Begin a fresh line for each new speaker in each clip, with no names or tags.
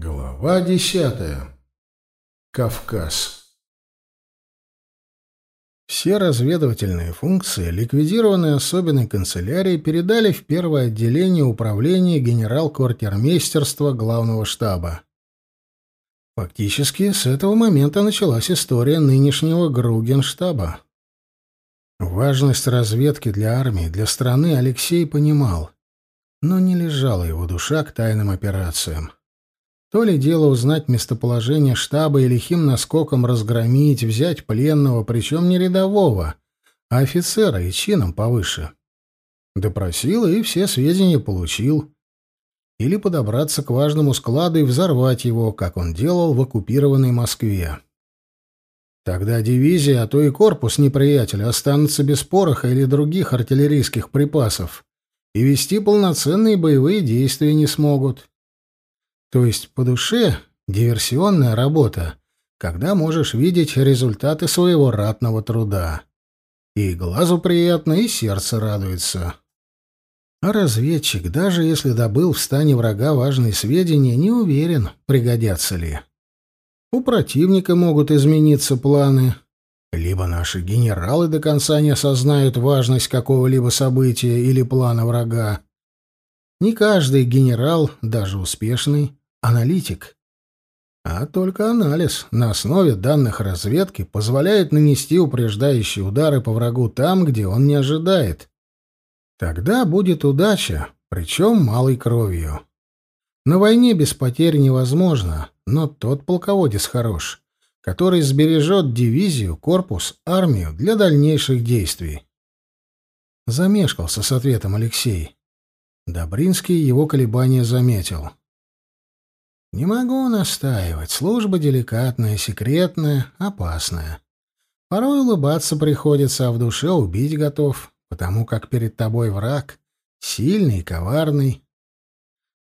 Глава десятая. Кавказ. Все разведывательные функции, ликвидированные особенной канцелярией, передали в первое отделение управления генерал-квартирмейстерства главного штаба. Фактически, с этого момента началась история нынешнего Гругенштаба. Важность разведки для армии, для страны Алексей понимал, но не лежала его душа к тайным операциям. То ли дело узнать местоположение штаба и лихим наскоком разгромить, взять пленного, причем не рядового, а офицера и чином повыше. Допросил и все сведения получил. Или подобраться к важному складу и взорвать его, как он делал в оккупированной Москве. Тогда дивизия, а то и корпус неприятеля останутся без пороха или других артиллерийских припасов и вести полноценные боевые действия не смогут. То есть по душе диверсионная работа, когда можешь видеть результаты своего ратного труда. И глазу приятно, и сердце радуется. А разведчик, даже если добыл в стане врага важные сведения, не уверен, пригодятся ли. У противника могут измениться планы, либо наши генералы до конца не осознают важность какого-либо события или плана врага. Не каждый генерал, даже успешный, аналитик, а только анализ на основе данных разведки позволяет нанести упреждающие удары по врагу там, где он не ожидает. Тогда будет удача, причем малой кровью. На войне без потерь невозможно, но тот полководец хорош, который сбережет дивизию, корпус, армию для дальнейших действий. Замешкался с ответом Алексей. Добринский его колебания заметил. Не могу настаивать. Служба деликатная, секретная, опасная. Порой улыбаться приходится, а в душе убить готов, потому как перед тобой враг, сильный и коварный.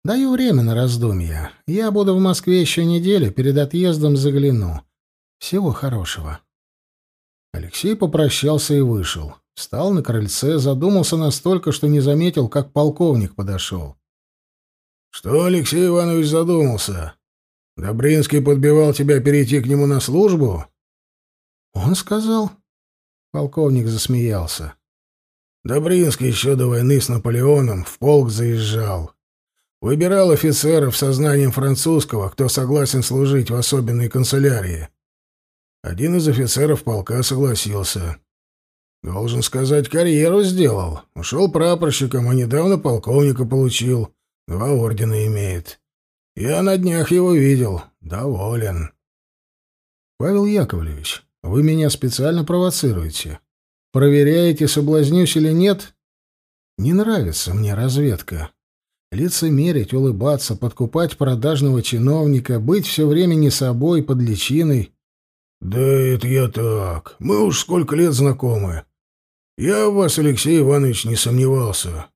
Даю время на раздумья. Я буду в Москве еще неделю, перед отъездом загляну. Всего хорошего. Алексей попрощался и вышел. Встал на крыльце, задумался настолько, что не заметил, как полковник подошел. «Что Алексей Иванович задумался? Добринский подбивал тебя перейти к нему на службу?» «Он сказал?» Полковник засмеялся. Добринский еще до войны с Наполеоном в полк заезжал. Выбирал офицеров со знанием французского, кто согласен служить в особенной канцелярии. Один из офицеров полка согласился. Должен сказать, карьеру сделал. Ушел прапорщиком, а недавно полковника получил. Два ордена имеет. Я на днях его видел. Доволен. Павел Яковлевич, вы меня специально провоцируете. Проверяете, соблазнюсь или нет? Не нравится мне разведка. Лицемерить, улыбаться, подкупать продажного чиновника, быть все время не собой, под личиной. Да это я так. Мы уж сколько лет знакомы. Я в вас, Алексей Иванович, не сомневался.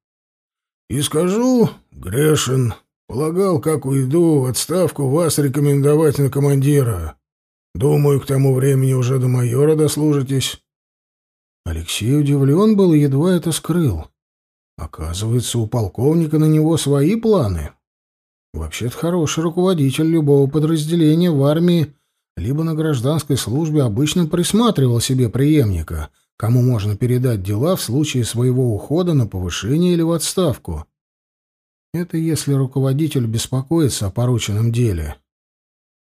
И скажу, грешен. Полагал, как уйду отставку, вас рекомендовать на командира. Думаю, к тому времени уже до майора дослужитесь. Алексей удивлен был и едва это скрыл. Оказывается, у полковника на него свои планы. Вообще-то хороший руководитель любого подразделения в армии либо на гражданской службе обычно присматривал себе преемника, кому можно передать дела в случае своего ухода на повышение или в отставку. Это если руководитель беспокоится о порученном деле.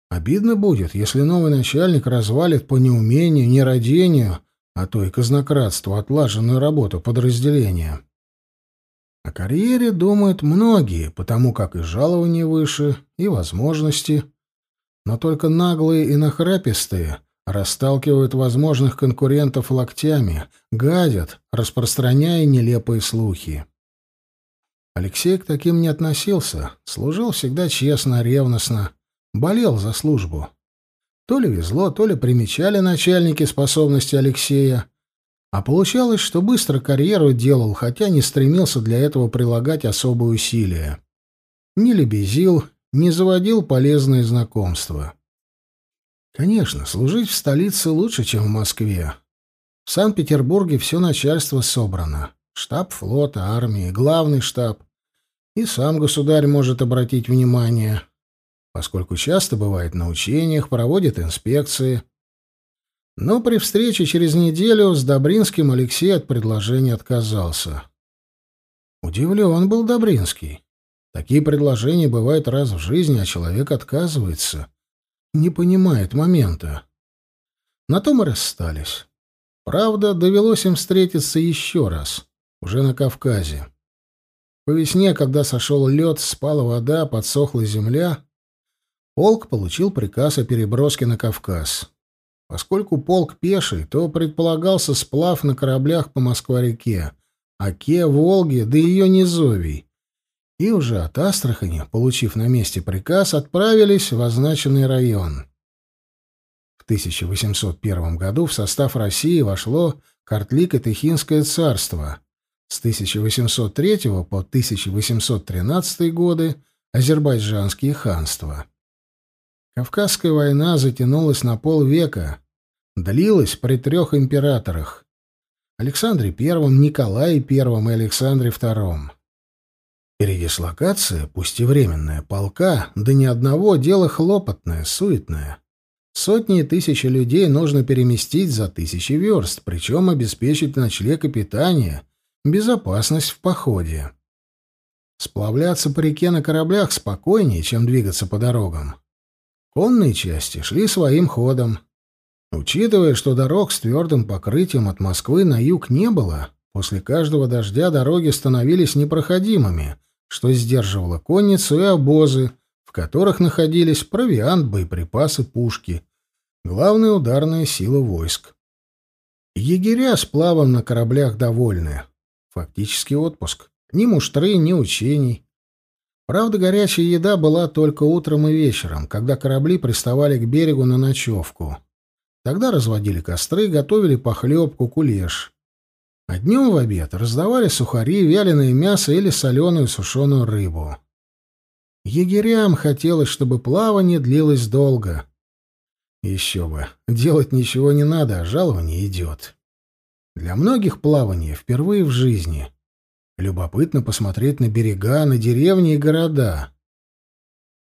Обидно будет, если новый начальник развалит по неумению, нерадению, а то и казнократству отлаженную работу подразделения. О карьере думают многие, потому как и жалования выше, и возможности. Но только наглые и нахрапистые — расталкивают возможных конкурентов локтями, гадят, распространяя нелепые слухи. Алексей к таким не относился, служил всегда честно, ревностно, болел за службу. То ли везло, то ли примечали начальники способности Алексея, а получалось, что быстро карьеру делал, хотя не стремился для этого прилагать особые усилия. Не лебезил, не заводил полезные знакомства. Конечно, служить в столице лучше, чем в Москве. В Санкт-Петербурге все начальство собрано. Штаб флота, армии, главный штаб. И сам государь может обратить внимание. поскольку часто бывает на учениях, проводит инспекции. Но при встрече через неделю с Добринским Алексей от предложения отказался. Удивлен был Добринский. Такие предложения бывают раз в жизни, а человек отказывается. Не понимает момента. На том и расстались. Правда, довелось им встретиться еще раз, уже на Кавказе. По весне, когда сошел лед, спала вода, подсохла земля, полк получил приказ о переброске на Кавказ. Поскольку полк пеший, то предполагался сплав на кораблях по Москва-реке, Оке, Волге, да ее низовий. И уже от Астрахани, получив на месте приказ, отправились в означенный район. В 1801 году в состав России вошло Картлико-Тыхинское царство, с 1803 по 1813 годы азербайджанские ханства. Кавказская война затянулась на полвека, длилась при трех императорах Александре I, Николае I и Александре II. Передислокация, пусть и временная, полка, да ни одного, дело хлопотное, суетное. Сотни и тысячи людей нужно переместить за тысячи верст, причем обеспечить ночлег и питание, безопасность в походе. Сплавляться по реке на кораблях спокойнее, чем двигаться по дорогам. Конные части шли своим ходом, Учитывая, что дорог с твердым покрытием от Москвы на юг не было, после каждого дождя дороги становились непроходимыми, что сдерживало конницу и обозы, в которых находились провиант, боеприпасы, пушки, главная ударная сила войск. Егеря с плавом на кораблях довольны. Фактически отпуск. Ни муштры, ни учений. Правда, горячая еда была только утром и вечером, когда корабли приставали к берегу на ночевку. Тогда разводили костры, готовили похлебку, кулеш. А днем в обед раздавали сухари, вяленое мясо или соленую сушеную рыбу. Егерям хотелось, чтобы плавание длилось долго. Еще бы, делать ничего не надо, а жалование идет. Для многих плавание впервые в жизни. Любопытно посмотреть на берега, на деревни и города.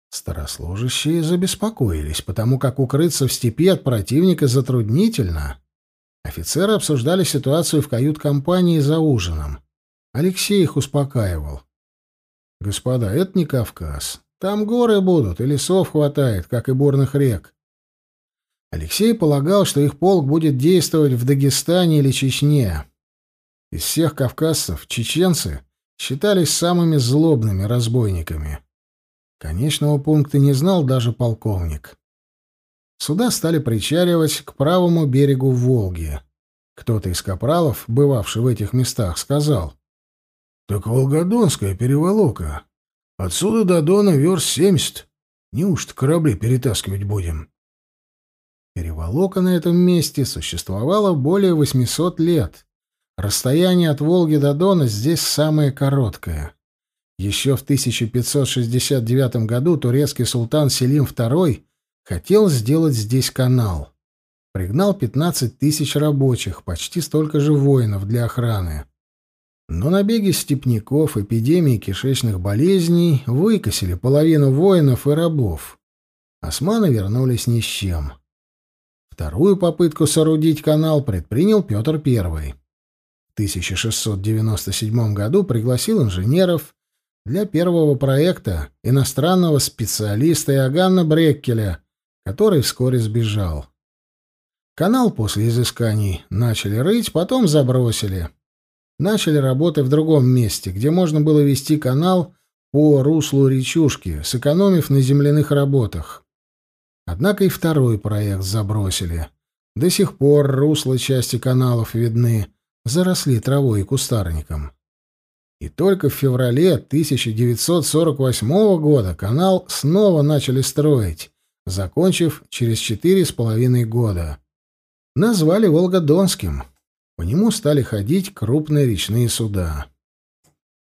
Старослужащие забеспокоились, потому как укрыться в степи от противника затруднительно. Офицеры обсуждали ситуацию в кают-компании за ужином. Алексей их успокаивал. «Господа, это не Кавказ. Там горы будут, и лесов хватает, как и бурных рек». Алексей полагал, что их полк будет действовать в Дагестане или Чечне. Из всех кавказцев чеченцы считались самыми злобными разбойниками. Конечного пункта не знал даже полковник. Суда стали причаливать к правому берегу Волги. Кто-то из капралов, бывавший в этих местах, сказал. «Так Волгодонская переволока. Отсюда до Дона верст семьдесят. Неужто корабли перетаскивать будем?» Переволока на этом месте существовала более 800 лет. Расстояние от Волги до Дона здесь самое короткое. Еще в 1569 году турецкий султан Селим II хотел сделать здесь канал. Пригнал 15 тысяч рабочих, почти столько же воинов для охраны. Но набеги степняков, эпидемии кишечных болезней выкосили половину воинов и рабов. Османы вернулись ни с чем. Вторую попытку соорудить канал предпринял Петр I. В 1697 году пригласил инженеров, для первого проекта иностранного специалиста Иоганна Бреккеля, который вскоре сбежал. Канал после изысканий начали рыть, потом забросили. Начали работы в другом месте, где можно было вести канал по руслу речушки, сэкономив на земляных работах. Однако и второй проект забросили. До сих пор русла части каналов видны, заросли травой и кустарником. И только в феврале 1948 года канал снова начали строить, закончив через четыре с половиной года. Назвали Волгодонским. По нему стали ходить крупные речные суда.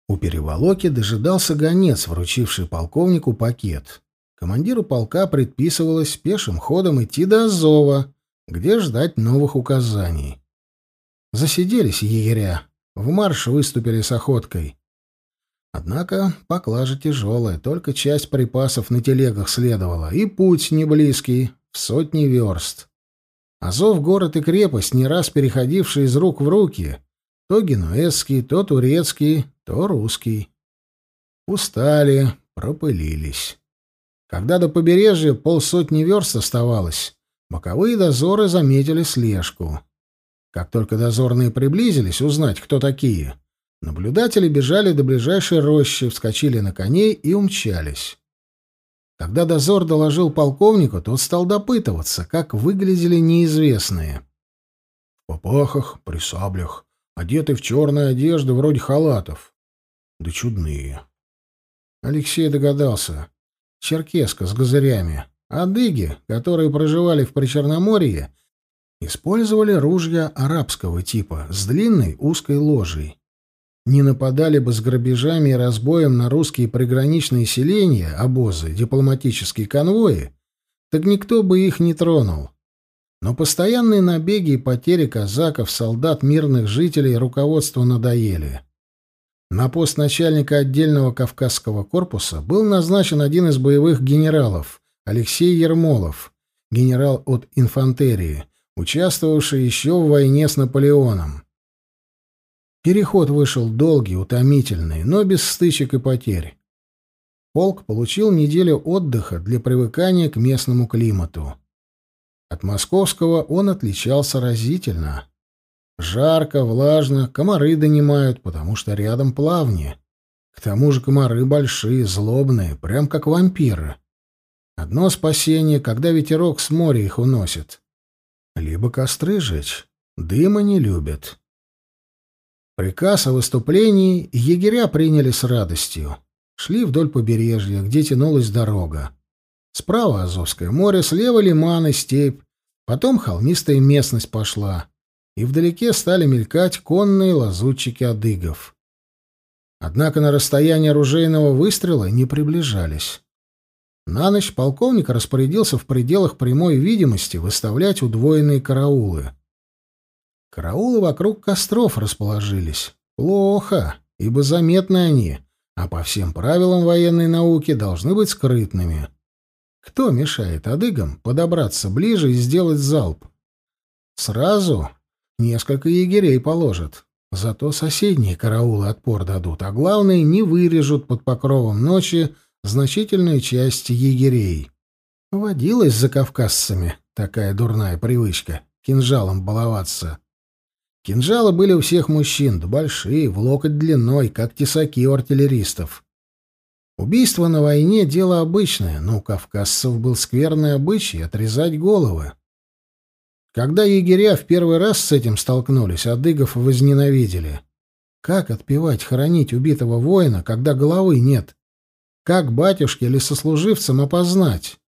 У переволоки дожидался гонец, вручивший полковнику пакет. Командиру полка предписывалось пешим ходом идти до Азова, где ждать новых указаний. Засиделись егеря, в марш выступили с охоткой. Однако поклажа тяжелая, только часть припасов на телегах следовала, и путь не близкий, в сотни верст. Азов — город и крепость, не раз переходившие из рук в руки, то генуэзский, то турецкий, то русский. Устали, пропылились. Когда до побережья полсотни верст оставалось, боковые дозоры заметили слежку. Как только дозорные приблизились узнать, кто такие, наблюдатели бежали до ближайшей рощи, вскочили на коней и умчались. Когда дозор доложил полковнику, тот стал допытываться, как выглядели неизвестные. В попахах, при саблях, одеты в черные одежды, вроде халатов. Да чудные. Алексей догадался. Черкеска с газырями. Адыги, которые проживали в Причерноморье, использовали ружья арабского типа с длинной узкой ложей. Не нападали бы с грабежами и разбоем на русские приграничные селения, обозы, дипломатические конвои, так никто бы их не тронул. Но постоянные набеги и потери казаков, солдат, мирных жителей руководству надоели. На пост начальника отдельного Кавказского корпуса был назначен один из боевых генералов, Алексей Ермолов, генерал от инфантерии, участвовавший еще в войне с Наполеоном. Переход вышел долгий, утомительный, но без стычек и потерь. Полк получил неделю отдыха для привыкания к местному климату. От московского он отличался разительно. Жарко, влажно, комары донимают, потому что рядом плавни. К тому же комары большие, злобные, прям как вампиры. Одно спасение, когда ветерок с моря их уносит. Либо костры жечь. Дыма не любят. Приказ о выступлении егеря приняли с радостью. Шли вдоль побережья, где тянулась дорога. Справа Азовское море, слева лиман и степь. Потом холмистая местность пошла и вдалеке стали мелькать конные лазутчики адыгов. Однако на расстояние оружейного выстрела не приближались. На ночь полковник распорядился в пределах прямой видимости выставлять удвоенные караулы. Караулы вокруг костров расположились. Плохо, ибо заметны они, а по всем правилам военной науки должны быть скрытными. Кто мешает адыгам подобраться ближе и сделать залп? Сразу Несколько егерей положат. Зато соседние караулы отпор дадут, а главное, не вырежут под покровом ночи значительную часть егерей. Водилась за кавказцами такая дурная привычка — кинжалом баловаться. Кинжалы были у всех мужчин, да большие, в локоть длиной, как тесаки у артиллеристов. Убийство на войне — дело обычное, но у кавказцев был скверный обычай отрезать головы. Когда егеря в первый раз с этим столкнулись, адыгов возненавидели. Как отпевать, хоронить убитого воина, когда головы нет? Как батюшке или сослуживцам опознать?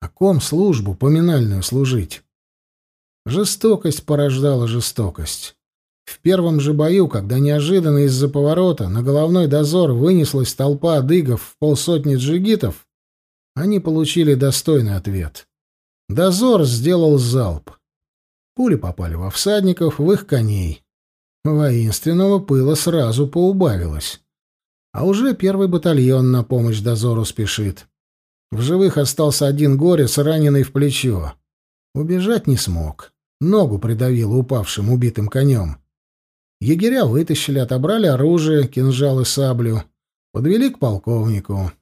О ком службу поминальную служить? Жестокость порождала жестокость. В первом же бою, когда неожиданно из-за поворота на головной дозор вынеслась толпа адыгов в полсотни джигитов, они получили достойный ответ. Дозор сделал залп. Пули попали во всадников, в их коней. Воинственного пыла сразу поубавилось. А уже первый батальон на помощь дозору спешит. В живых остался один горец, раненый в плечо. Убежать не смог. Ногу придавило упавшим убитым конем. Егеря вытащили, отобрали оружие, кинжал и саблю. Подвели к полковнику.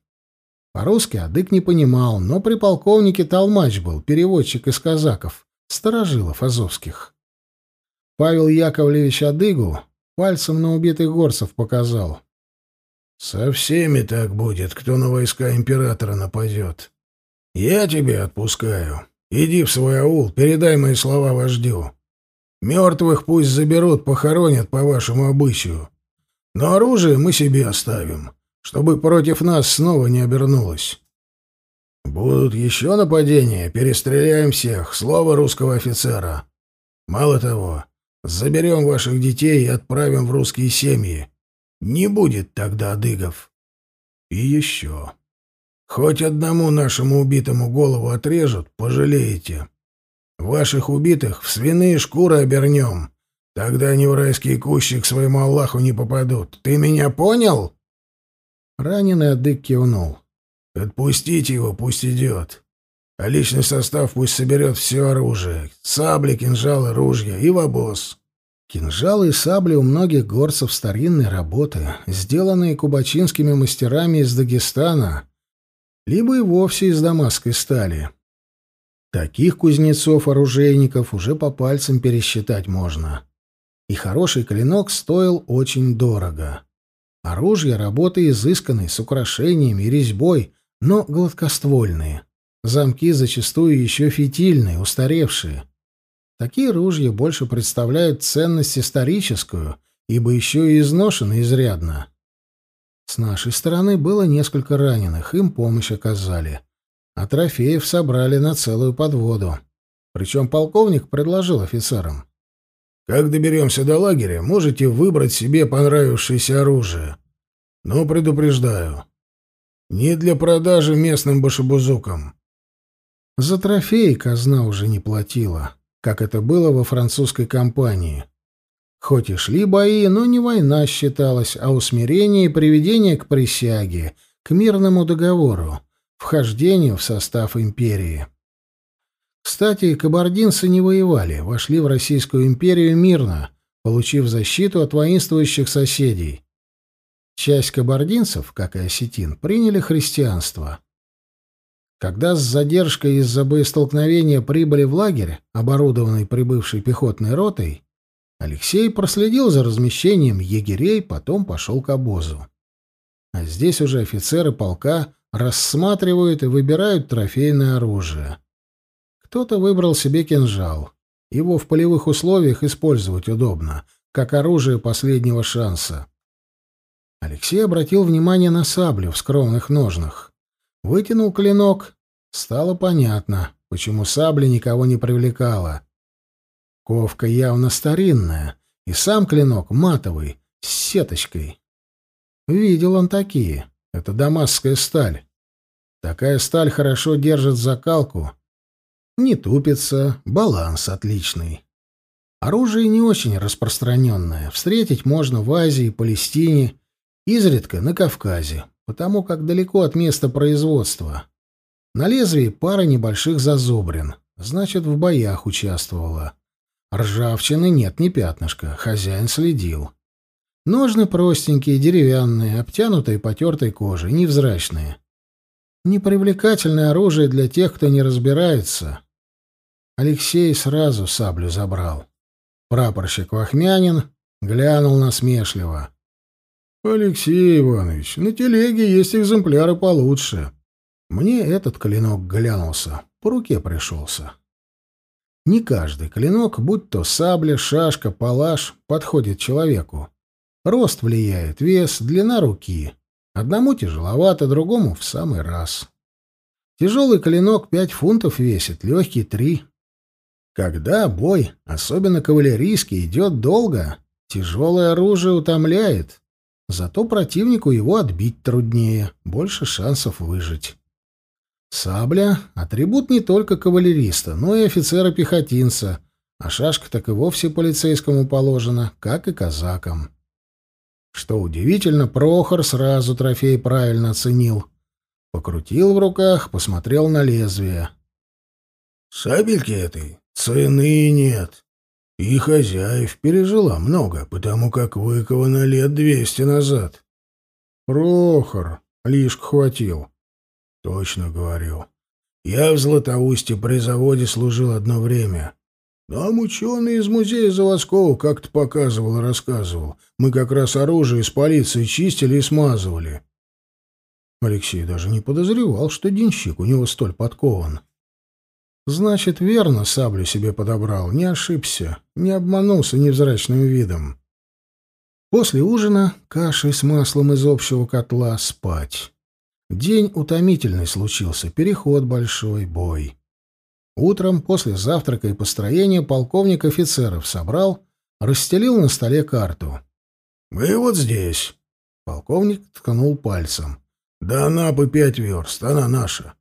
По-русски Адык не понимал, но при полковнике Толмач был, переводчик из казаков старожилов азовских. Павел Яковлевич Адыгу пальцем на убитых горцев показал. «Со всеми так будет, кто на войска императора нападет. Я тебя отпускаю. Иди в свой аул, передай мои слова вождю. Мертвых пусть заберут, похоронят по вашему обычаю. Но оружие мы себе оставим, чтобы против нас снова не обернулось. Будут еще нападения, перестреляем всех, слово русского офицера. Мало того, заберем ваших детей и отправим в русские семьи. Не будет тогда адыгов. И еще. Хоть одному нашему убитому голову отрежут, пожалеете. Ваших убитых в свиные шкуры обернем. Тогда они в райский кущи к своему Аллаху не попадут. Ты меня понял?» Раненый адык кивнул.
«Отпустите его, пусть идет. А личный состав пусть соберет все оружие. Сабли, кинжалы, ружья и в обоз».
Кинжалы и сабли у многих горцев старинной работы, сделанные кубачинскими мастерами из Дагестана, либо и вовсе из дамасской стали. Таких кузнецов-оружейников уже по пальцам пересчитать можно. И хороший клинок стоил очень дорого. Оружие работы изысканной, с украшениями и резьбой, но гладкоствольные. Замки зачастую еще фитильные, устаревшие. Такие ружья больше представляют ценность историческую, ибо еще и изношены изрядно. С нашей стороны было несколько раненых, им помощь оказали. А трофеев собрали на целую подводу. Причем полковник предложил офицерам.
«Как доберемся до лагеря, можете выбрать себе понравившееся оружие. Но предупреждаю, не для продажи местным башебузукам».
За трофеи казна уже не платила как это было во французской кампании. Хоть и шли бои, но не война считалась, а усмирение и приведение к присяге, к мирному договору, вхождению в состав империи. Кстати, кабардинцы не воевали, вошли в Российскую империю мирно, получив защиту от воинствующих соседей. Часть кабардинцев, как и осетин, приняли христианство. Когда с задержкой из-за боестолкновения прибыли в лагерь, оборудованный прибывшей пехотной ротой, Алексей проследил за размещением егерей, потом пошел к обозу. А здесь уже офицеры полка рассматривают и выбирают трофейное оружие. Кто-то выбрал себе кинжал. Его в полевых условиях использовать удобно, как оружие последнего шанса. Алексей обратил внимание на саблю в скромных ножнах. Вытянул клинок. Стало понятно, почему сабля никого не привлекала. Ковка явно старинная, и сам клинок матовый, с сеточкой. Видел он такие. Это дамасская сталь. Такая сталь хорошо держит закалку. Не тупится, баланс отличный. Оружие не очень распространенное. Встретить можно в Азии, Палестине, изредка на Кавказе потому как далеко от места производства. На лезвии пара небольших зазубрин, значит, в боях участвовала. Ржавчины нет ни пятнышка, хозяин следил. Ножны простенькие, деревянные, обтянутые потертой кожей, невзрачные. Непривлекательное оружие для тех, кто не разбирается. Алексей сразу саблю забрал. Прапорщик Вахмянин глянул насмешливо. «Алексей Иванович, на телеге есть экземпляры получше. Мне этот клинок глянулся, по руке пришелся. Не каждый клинок, будь то сабля, шашка, палаш, подходит человеку. Рост влияет, вес, длина руки. Одному тяжеловато, другому в самый раз. Тяжелый клинок пять фунтов весит, легкий — три. Когда бой, особенно кавалерийский, идет долго, тяжелое оружие утомляет. Зато противнику его отбить труднее, больше шансов выжить. Сабля — атрибут не только кавалериста, но и офицера-пехотинца, а шашка так и вовсе полицейскому положена, как и казакам. Что удивительно, Прохор сразу трофей правильно оценил. Покрутил в руках, посмотрел на лезвие.
«Сабельки этой цены нет. И хозяев пережила много, потому как выкована лет двести назад.
Прохор, лишь хватил.
Точно говорю. Я в Златоусте при заводе служил одно время. Нам ученый из музея заводского как-то показывал и рассказывал. Мы как раз оружие из полиции чистили и смазывали.
Алексей даже не подозревал, что денщик у него столь подкован. Значит, верно саблю себе подобрал, не ошибся, не обманулся невзрачным видом. После ужина кашей с маслом из общего котла спать. День утомительный случился, переход большой, бой. Утром, после завтрака и построения, полковник офицеров собрал, расстелил на столе карту.
«Мы вот здесь», — полковник ткнул пальцем. «До Анапы пять верст, она наша.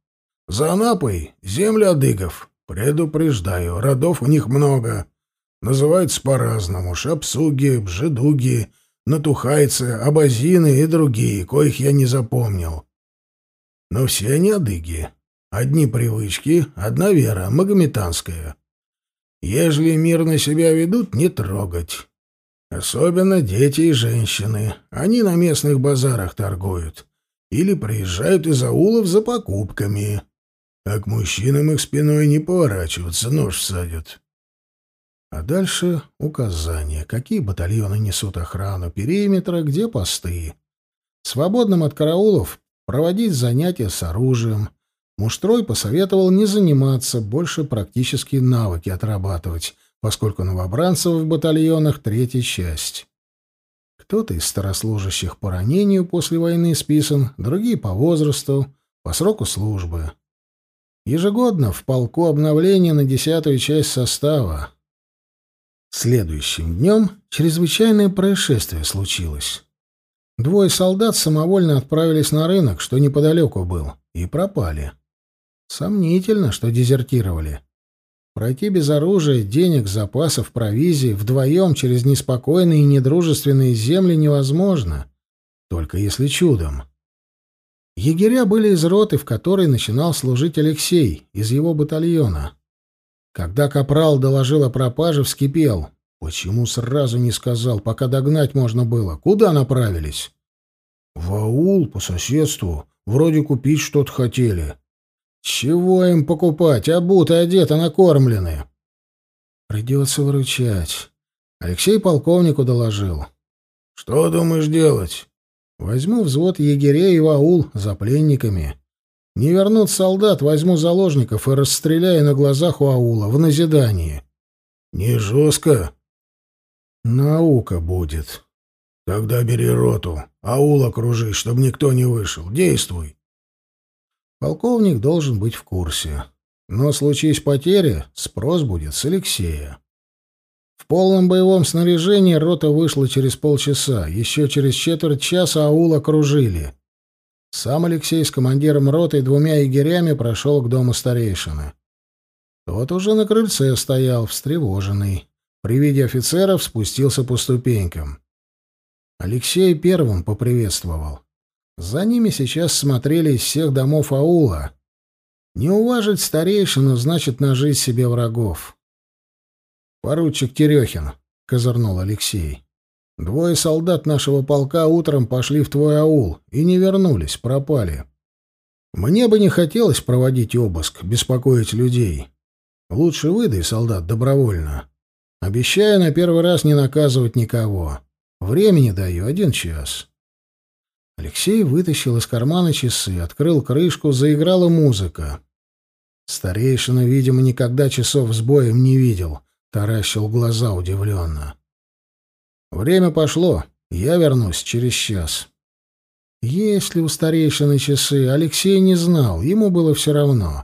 За Анапой земля адыгов. Предупреждаю, родов у них много. Называются по-разному. Шапсуги, бжедуги, натухайцы, абазины и другие, коих я не запомнил. Но все они адыги. Одни привычки, одна вера, магометанская. Ежели мирно себя ведут, не трогать. Особенно дети и женщины. Они на местных базарах торгуют. Или приезжают из аулов за покупками. А к мужчинам их спиной не поворачиваться, нож всадят. А дальше указания, какие батальоны несут охрану периметра, где посты. Свободным от караулов проводить занятия с оружием. Муштрой посоветовал не заниматься, больше практические навыки отрабатывать, поскольку новобранцев в батальонах третья часть. Кто-то из старослужащих по ранению после войны списан, другие по возрасту, по сроку службы. Ежегодно в полку обновление на десятую часть состава. Следующим днем чрезвычайное происшествие случилось. Двое солдат самовольно отправились на рынок, что неподалеку был, и пропали. Сомнительно, что дезертировали. Пройти без оружия, денег, запасов, провизии вдвоем через неспокойные и недружественные земли невозможно, только если чудом. Егеря были из роты, в которой начинал служить Алексей, из его батальона. Когда капрал доложил о пропаже, вскипел. Почему сразу не сказал, пока догнать можно было? Куда направились? В аул, по соседству. Вроде купить что-то хотели. Чего им покупать? Обуты, одеты, накормлены. Придется выручать. Алексей полковнику доложил. Что думаешь делать? Возьму взвод егерей в аул за пленниками. Не вернут солдат, возьму заложников и расстреляю на глазах у аула, в назидании. Не жестко. Наука будет. Тогда бери роту, аул окружи, чтобы никто не вышел. Действуй. Полковник должен быть в курсе. Но случись потеря, спрос будет с Алексея. В полном боевом снаряжении рота вышла через полчаса. Еще через четверть часа аул окружили. Сам Алексей с командиром роты и двумя егерями прошел к дому старейшины. Тот уже на крыльце стоял, встревоженный. При виде офицеров спустился по ступенькам. Алексей первым поприветствовал. За ними сейчас смотрели из всех домов аула. Не уважить старейшину значит нажить себе врагов. «Поручик Терехин», — козырнул Алексей. «Двое солдат нашего полка утром пошли в твой аул и не вернулись, пропали. Мне бы не хотелось проводить обыск, беспокоить людей. Лучше выдай солдат добровольно. Обещаю на первый раз не наказывать никого. Времени даю один час». Алексей вытащил из кармана часы, открыл крышку, заиграла музыка. Старейшина, видимо, никогда часов с боем не видел, таращил глаза удивленно. «Время пошло, я вернусь через час». Есть ли у старейшины часы, Алексей не знал, ему было все равно.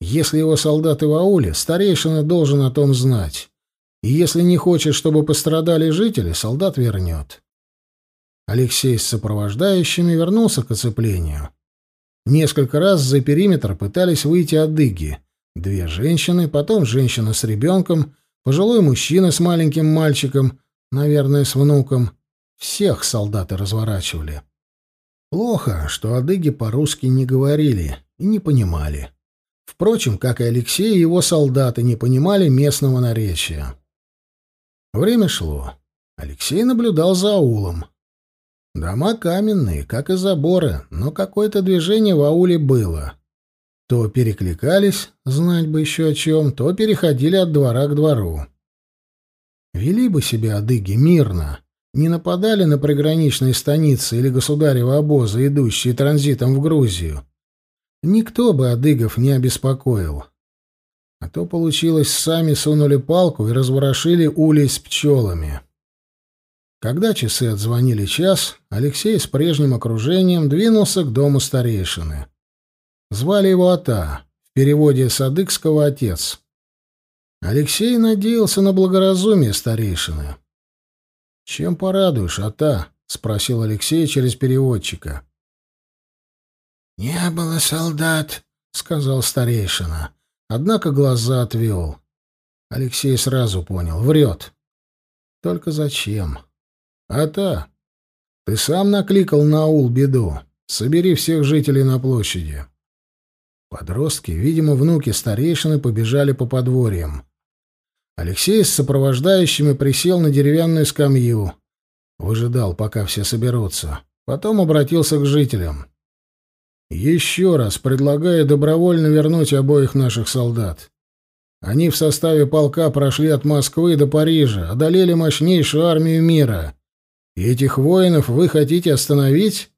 Если его солдаты в ауле, старейшина должен о том знать. И если не хочет, чтобы пострадали жители, солдат вернет. Алексей с сопровождающими вернулся к оцеплению. Несколько раз за периметр пытались выйти адыги. Две женщины, потом женщина с ребенком, пожилой мужчина с маленьким мальчиком, наверное, с внуком. Всех солдаты разворачивали. Плохо, что адыги по-русски не говорили и не понимали. Впрочем, как и Алексей его солдаты не понимали местного наречия. Время шло. Алексей наблюдал за аулом. Дома каменные, как и заборы, но какое-то движение в ауле было. То перекликались, знать бы еще о чем, то переходили от двора к двору. Вели бы себя адыги мирно, не нападали на приграничные станицы или государева обозы, идущие транзитом в Грузию. Никто бы адыгов не обеспокоил. А то получилось, сами сунули палку и разворошили улей с пчелами. Когда часы отзвонили час, Алексей с прежним окружением двинулся к дому старейшины. Звали его Ата, в переводе с адыгского «отец». Алексей надеялся на благоразумие старейшины. «Чем порадуешь, Ата?» — спросил Алексей через переводчика.
«Не было солдат», — сказал старейшина.
Однако глаза отвел. Алексей сразу понял — врет. Только зачем? Ата, ты сам накликал на аул беду. Собери всех жителей на площади. Подростки, видимо, внуки старейшины, побежали по подворьям. Алексей с сопровождающими присел на деревянную скамью. Выжидал, пока все соберутся. Потом обратился к жителям. «Еще раз предлагаю добровольно вернуть обоих наших солдат. Они в составе полка прошли от Москвы до Парижа, одолели мощнейшую армию мира. И этих воинов вы хотите остановить?»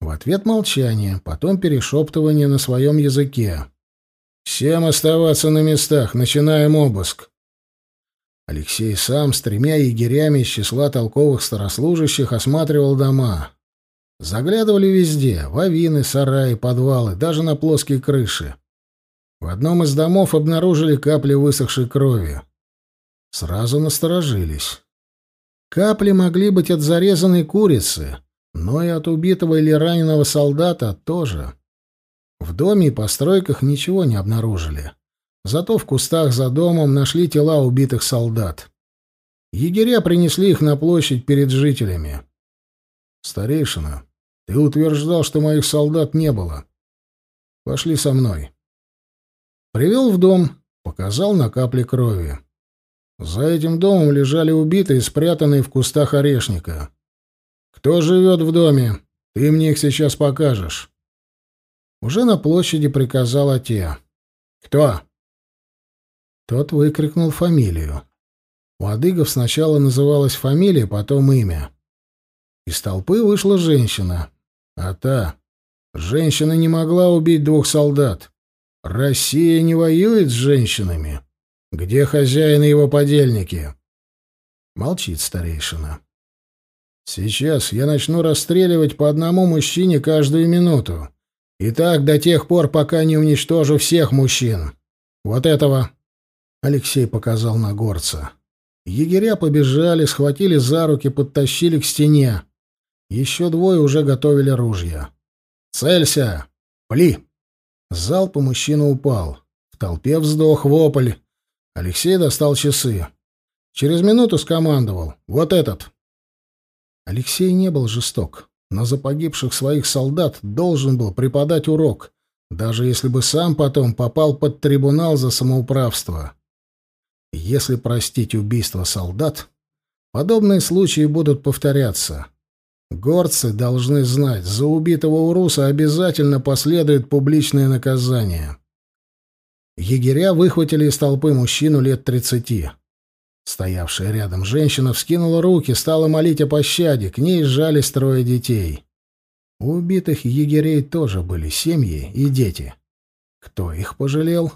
В ответ молчание, потом перешептывание на своем языке. «Всем оставаться на местах, начинаем обыск». Алексей сам с тремя егерями из числа толковых старослужащих осматривал дома. Заглядывали везде — в авины, сараи, подвалы, даже на плоские крыши. В одном из домов обнаружили капли высохшей крови. Сразу насторожились. Капли могли быть от зарезанной курицы, но и от убитого или раненого солдата тоже. В доме и постройках ничего не обнаружили. Зато в кустах за домом нашли тела убитых солдат. Егеря принесли их на площадь перед жителями. «Старейшина, ты утверждал, что моих солдат не было. Пошли со мной». Привел в дом, показал на капле крови. За этим домом лежали убитые, спрятанные в кустах орешника. «Кто живет в доме? Ты мне их сейчас покажешь». Уже на площади приказал Ате. «Кто?» Тот выкрикнул фамилию. У адыгов сначала называлась фамилия, потом имя. Из толпы вышла женщина. А та... Женщина не могла убить двух солдат. Россия не воюет с женщинами. Где хозяин и его подельники? Молчит старейшина. Сейчас я начну расстреливать по одному мужчине каждую минуту. И так до тех пор, пока не уничтожу всех мужчин. Вот этого. Алексей показал на горца. Егеря побежали, схватили за руки, подтащили к стене. Еще двое уже готовили ружья. «Целься! Пли!» Залп мужчина упал. В толпе вздох, вопль. Алексей достал часы. Через минуту скомандовал. «Вот этот!» Алексей не был жесток, но за погибших своих солдат должен был преподать урок, даже если бы сам потом попал под трибунал за самоуправство. Если простить убийство солдат, подобные случаи будут повторяться. Горцы должны знать, за убитого уруса обязательно последует публичное наказание. Егеря выхватили из толпы мужчину лет тридцати. Стоявшая рядом женщина вскинула руки, стала молить о пощаде, к ней сжались трое детей. У убитых егерей тоже были семьи и дети. Кто их пожалел?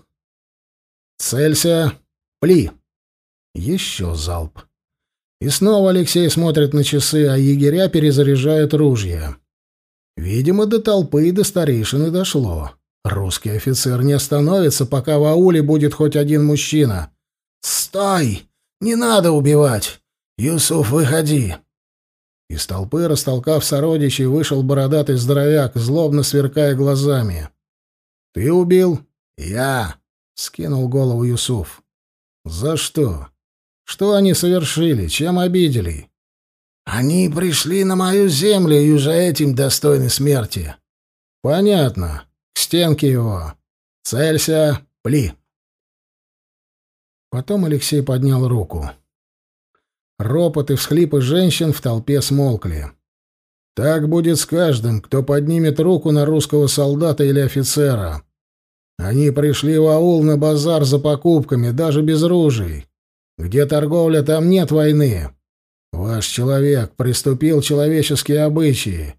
«Целься! Пли!» Еще залп. И снова Алексей смотрит на часы, а егеря перезаряжают ружья. Видимо, до толпы и до старейшины дошло. Русский офицер не остановится, пока в ауле будет хоть один мужчина. «Стой!» «Не надо убивать! Юсуф, выходи!» Из толпы, растолкав сородичей, вышел бородатый здоровяк, злобно сверкая глазами. «Ты убил?» «Я!» — скинул голову Юсуф. «За что? Что они совершили? Чем обидели?» «Они пришли на мою землю и уже этим достойны смерти». «Понятно. К стенке его. Целься, пли». Потом Алексей поднял руку. Ропот и всхлипы женщин в толпе смолкли. Так будет с каждым, кто поднимет руку на русского солдата или офицера. Они пришли в аул на базар за покупками, даже без ружей. Где торговля, там нет войны. Ваш человек приступил человеческие обычаи.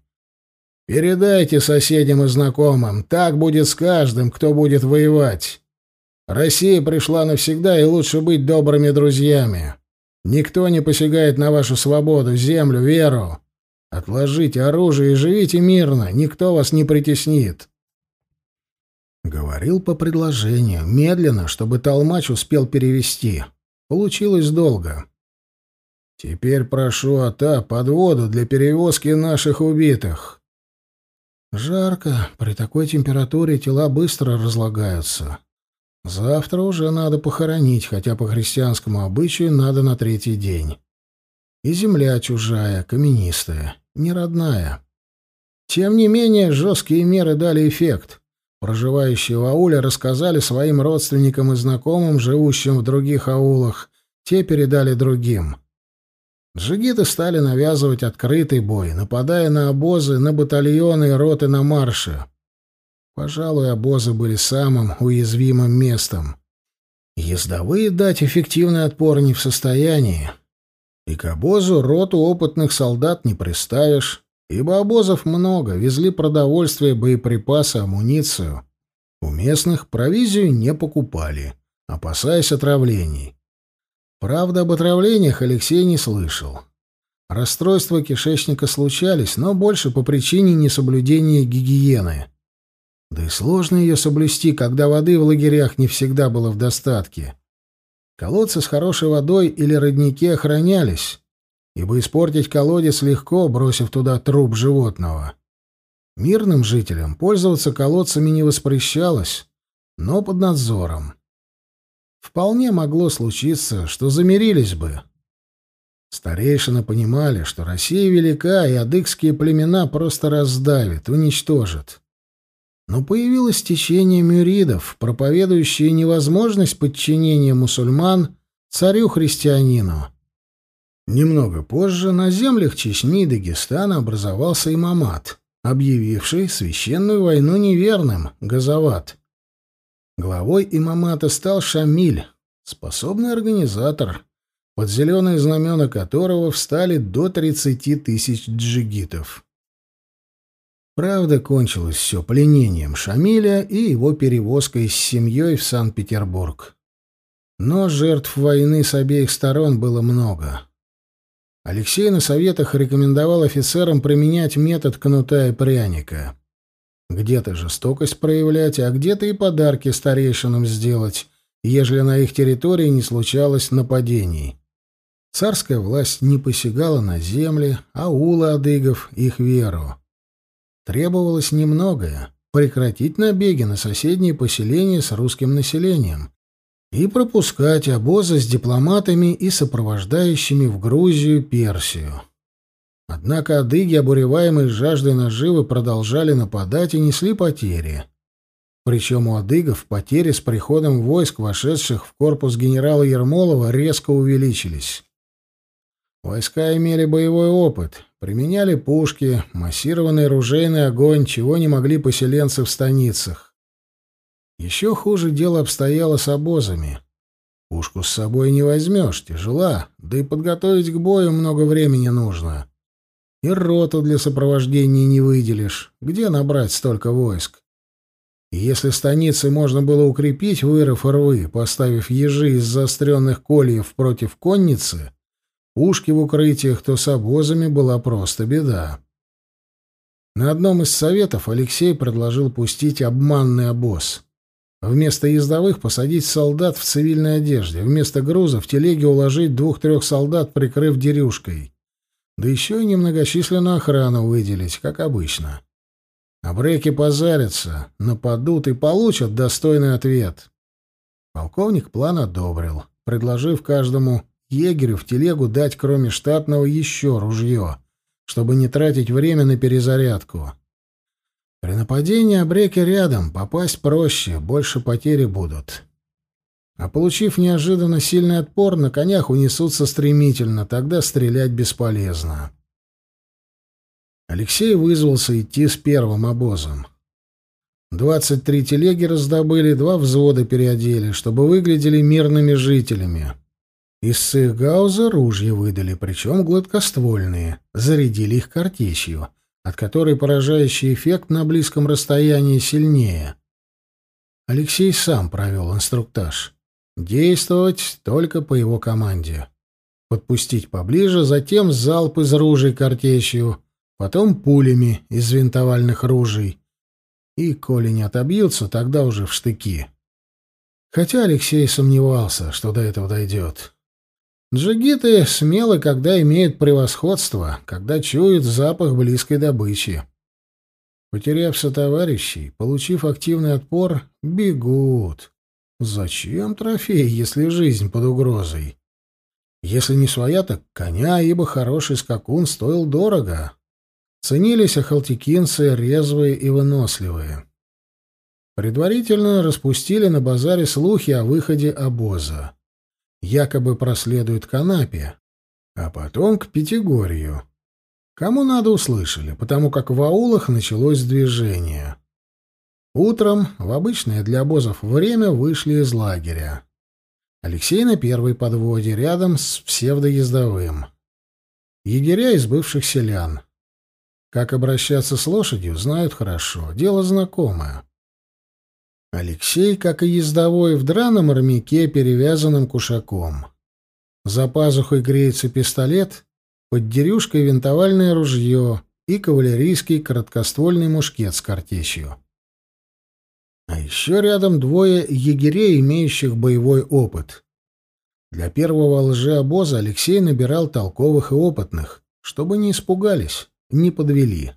Передайте соседям и знакомым, так будет с каждым, кто будет воевать. Россия пришла навсегда, и лучше быть добрыми друзьями. Никто не посягает на вашу свободу, землю, веру. Отложите оружие и живите мирно, никто вас не притеснит. Говорил по предложению, медленно, чтобы толмач успел перевести. Получилось долго. Теперь прошу ата подводу для перевозки наших убитых. Жарко, при такой температуре тела быстро разлагаются. Завтра уже надо похоронить, хотя по христианскому обычаю надо на третий день. И земля чужая, каменистая, не родная. Тем не менее, жесткие меры дали эффект. Проживающие в ауле рассказали своим родственникам и знакомым, живущим в других аулах. Те передали другим. Джигиты стали навязывать открытый бой, нападая на обозы, на батальоны и роты на марше. Пожалуй, обозы были самым уязвимым местом. Ездовые дать эффективный отпор не в состоянии. И к обозу роту опытных солдат не приставишь ибо обозов много, везли продовольствие, боеприпасы, амуницию. У местных провизию не покупали, опасаясь отравлений. Правда, об отравлениях Алексей не слышал. Расстройства кишечника случались, но больше по причине несоблюдения гигиены. Да и сложно ее соблюсти, когда воды в лагерях не всегда было в достатке. Колодцы с хорошей водой или родники охранялись, ибо испортить колодец легко, бросив туда труп животного. Мирным жителям пользоваться колодцами не воспрещалось, но под надзором. Вполне могло случиться, что замирились бы. Старейшины понимали, что Россия велика, и адыгские племена просто раздавит, уничтожит. Но появилось течение мюридов, проповедующее невозможность подчинения мусульман царю-христианину. Немного позже на землях Чечни и Дагестана образовался имамат, объявивший священную войну неверным, Газават. Главой имамата стал Шамиль, способный организатор, под зеленые знамена которого встали до 30 тысяч джигитов. Правда, кончилось все пленением Шамиля и его перевозкой с семьей в Санкт-Петербург. Но жертв войны с обеих сторон было много. Алексей на советах рекомендовал офицерам применять метод кнута и пряника. Где-то жестокость проявлять, а где-то и подарки старейшинам сделать, ежели на их территории не случалось нападений. Царская власть не посягала на земли, а улы адыгов — их веру. Требовалось немногое — прекратить набеги на соседние поселения с русским населением, и пропускать обозы с дипломатами и сопровождающими в Грузию Персию. Однако адыги, обуреваемые жаждой наживы, продолжали нападать и несли потери. Причем у адыгов потери с приходом войск, вошедших в корпус генерала Ермолова, резко увеличились. Войска имели боевой опыт, применяли пушки, массированный ружейный огонь, чего не могли поселенцы в станицах. Еще хуже дело обстояло с обозами. Пушку с собой не возьмешь, тяжела, да и подготовить к бою много времени нужно. И роту для сопровождения не выделишь. Где набрать столько войск? Если станицы можно было укрепить, вырыв рвы, поставив ежи из заостренных кольев против конницы, пушки в укрытиях, то с обозами была просто беда. На одном из советов Алексей предложил пустить обманный обоз. Вместо ездовых посадить солдат в цивильной одежде, вместо груза в телеге уложить двух-трех солдат, прикрыв дерюшкой. Да еще и немногочисленную охрану выделить, как обычно. Абреки позарятся, нападут и получат достойный ответ. Полковник план одобрил, предложив каждому егерю в телегу дать кроме штатного еще ружье, чтобы не тратить время на перезарядку. При нападении обреки рядом, попасть проще, больше потери будут. А получив неожиданно сильный отпор, на конях унесутся стремительно, тогда стрелять бесполезно. Алексей вызвался идти с первым обозом. Двадцать три телеги раздобыли, два взвода переодели, чтобы выглядели мирными жителями. Из Сыгауза ружья выдали, причем гладкоствольные, зарядили их картечью — от которой поражающий эффект на близком расстоянии сильнее. Алексей сам провел инструктаж. Действовать только по его команде. Подпустить поближе, затем залп из ружей картечью, потом пулями из винтовальных ружей. И, коли не отобьются, тогда уже в штыки. Хотя Алексей сомневался, что до этого дойдет. Джигиты смелы, когда имеют превосходство, когда чуют запах близкой добычи. Потеряв сотоварищей, получив активный отпор, бегут. Зачем трофей, если жизнь под угрозой? Если не своя, так коня, ибо хороший скакун стоил дорого. Ценились ахалтекинцы резвые и выносливые. Предварительно распустили на базаре слухи о выходе обоза. Якобы проследует к Анапе, а потом к Пятигорью. Кому надо, услышали, потому как в аулах началось движение. Утром, в обычное для обозов время, вышли из лагеря. Алексей на первой подводе, рядом с псевдоездовым. Егеря из бывших селян. Как обращаться с лошадью, знают хорошо, дело знакомое. Алексей, как и ездовой, в драном армяке, перевязанном кушаком. За пазухой греется пистолет, под дерюшкой винтовальное ружье и кавалерийский короткоствольный мушкет с картечью. А еще рядом двое егерей, имеющих боевой опыт. Для первого лжеобоза Алексей набирал толковых и опытных, чтобы не испугались, не подвели.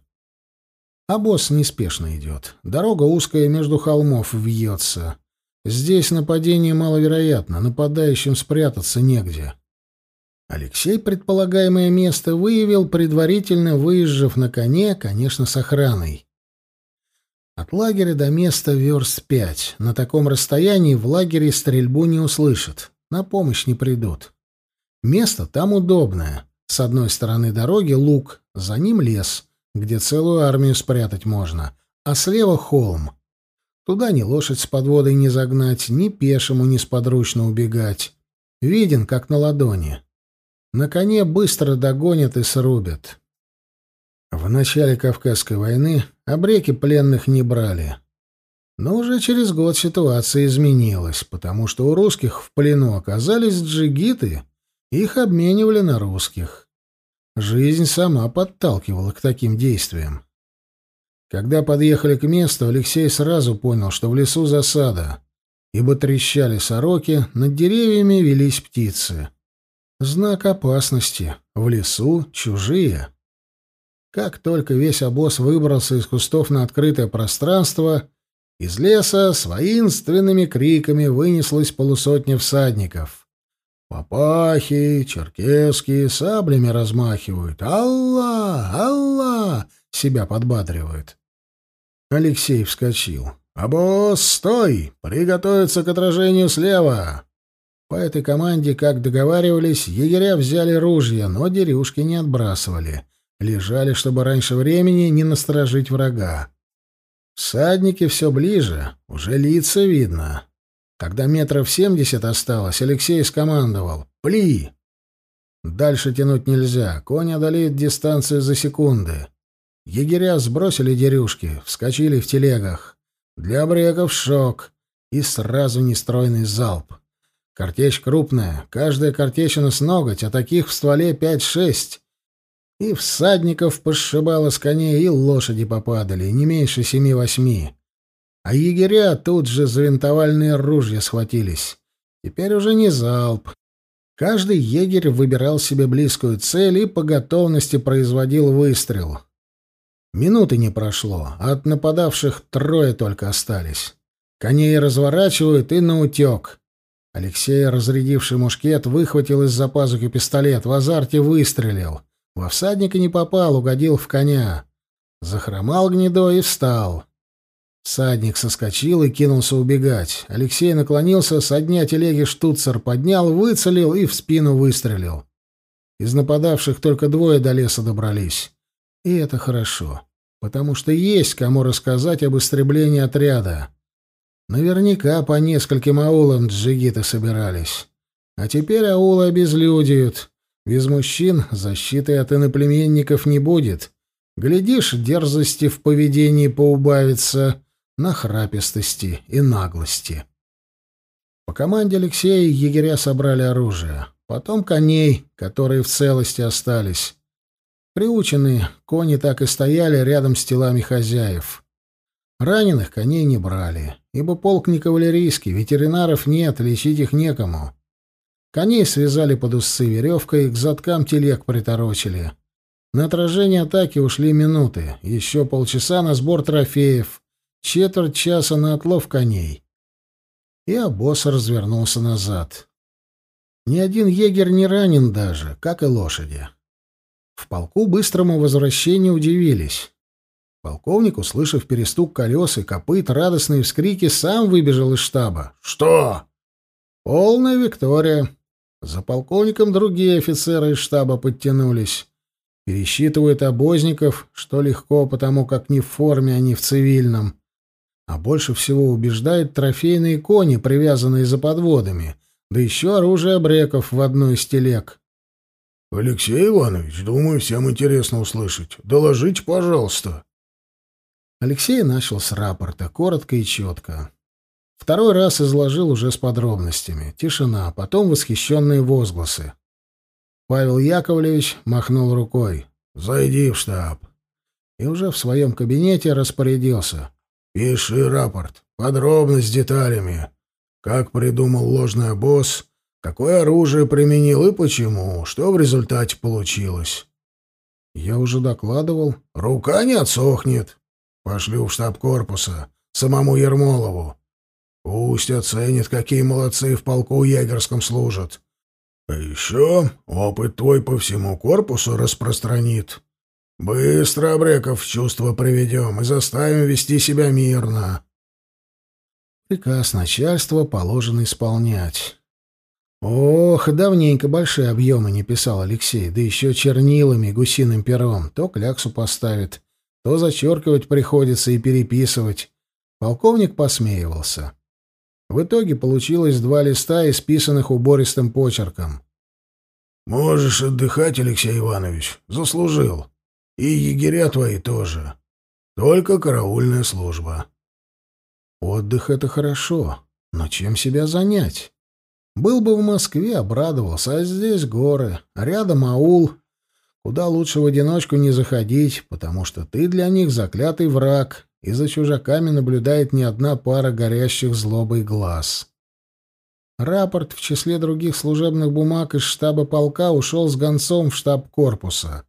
А босс неспешно идет. Дорога узкая между холмов вьется. Здесь нападение маловероятно, нападающим спрятаться негде. Алексей предполагаемое место выявил, предварительно выезжав на коне, конечно, с охраной. От лагеря до места верст пять. На таком расстоянии в лагере стрельбу не услышат, на помощь не придут. Место там удобное. С одной стороны дороги луг, за ним лес — где целую армию спрятать можно, а слева холм. Туда ни лошадь с подводой не загнать, ни пешему несподручно убегать. Виден, как на ладони. На коне быстро догонят и срубят. В начале Кавказской войны обреки пленных не брали. Но уже через год ситуация изменилась, потому что у русских в плену оказались джигиты, их обменивали на русских. Жизнь сама подталкивала к таким действиям. Когда подъехали к месту, Алексей сразу понял, что в лесу засада, ибо трещали сороки, над деревьями велись птицы. Знак опасности. В лесу чужие. Как только весь обоз выбрался из кустов на открытое пространство, из леса с воинственными криками вынеслась полусотня всадников — Папахи, черкесские саблями размахивают. «Алла! Алла!» — себя подбадривают. Алексей вскочил. «Обоз, стой! Приготовиться к отражению слева!» По этой команде, как договаривались, егеря взяли ружья, но дерюшки не отбрасывали. Лежали, чтобы раньше времени не насторожить врага. Всадники все ближе, уже лица видно. Когда метров семьдесят осталось, Алексей скомандовал «Пли!». Дальше тянуть нельзя, конь одолеет дистанцию за секунды. Егеря сбросили дерюшки, вскочили в телегах. Для обреков шок и сразу нестройный залп. Картечь крупная, каждая картечина с ноготь, а таких в стволе пять-шесть. И всадников пошибало с коней, и лошади попадали, не меньше семи-восьми. А егеря тут же за винтовальные ружья схватились. Теперь уже не залп. Каждый егерь выбирал себе близкую цель и по готовности производил выстрел. Минуты не прошло, а от нападавших трое только остались. Коней разворачивают и наутек. Алексей, разрядивший мушкет, выхватил из-за пазухи пистолет, в азарте выстрелил. Во всадника не попал, угодил в коня. Захромал гнедой и встал. Садник соскочил и кинулся убегать. Алексей наклонился, с дня телеги штуцер поднял, выцелил и в спину выстрелил. Из нападавших только двое до леса добрались. И это хорошо, потому что есть кому рассказать об истреблении отряда. Наверняка по нескольким аулам джигиты собирались. А теперь аулы обезлюдиют. Без мужчин защиты от иноплеменников не будет. Глядишь, дерзости в поведении поубавится — нахрапистости и наглости. По команде Алексея егеря собрали оружие, потом коней, которые в целости остались. Приученные кони так и стояли рядом с телами хозяев. Раненых коней не брали, ибо полк не кавалерийский, ветеринаров нет, лечить их некому. Коней связали под усы веревкой, к заткам телег приторочили. На отражение атаки ушли минуты, еще полчаса на сбор трофеев — четверть часа на отлов коней. И обоз развернулся назад. Ни один егерь не ранен даже, как и лошади. В полку быстрому возвращению удивились. Полковник, услышав перестук колес и копыт, радостные вскрики, сам выбежал из штаба. «Что?» «Полная Виктория». За полковником другие офицеры из штаба подтянулись. Пересчитывают обозников, что легко, потому как не в форме, а не в цивильном. А больше всего убеждают трофейные кони, привязанные за подводами, да еще оружие обреков в одной из телег.
«Алексей Иванович, думаю, всем интересно услышать. Доложите, пожалуйста».
Алексей начал с рапорта, коротко и четко. Второй раз изложил уже с подробностями. Тишина, потом восхищенные возгласы. Павел Яковлевич махнул рукой.
«Зайди в штаб».
И уже в своем кабинете распорядился.
«Пиши рапорт. Подробно, с деталями. Как придумал ложный обоз, какое оружие применил и почему, что в результате получилось».
«Я уже докладывал».
«Рука не отсохнет. Пошлю в штаб корпуса, самому Ермолову. Пусть оценит, какие молодцы в полку егерском служат. А еще опыт твой по всему корпусу распространит. Быстро обреков в чувство приведем и заставим вести себя мирно.
Приказ начальства положено исполнять. Ох, давненько большие объемы не писал Алексей, да еще чернилами, гусиным пером. То кляксу поставит, то зачеркивать приходится и переписывать. Полковник посмеивался. В итоге получилось два листа, исписанных убористым почерком.
«Можешь отдыхать, Алексей Иванович. Заслужил. И егеря твои тоже. Только караульная служба».
«Отдых — это хорошо, но чем себя занять? Был бы в Москве, обрадовался, а здесь горы, рядом аул, куда лучше в одиночку не заходить, потому что ты для них заклятый враг, и за чужаками наблюдает не одна пара горящих злобой глаз. Рапорт в числе других служебных бумаг из штаба полка ушел с гонцом в штаб корпуса.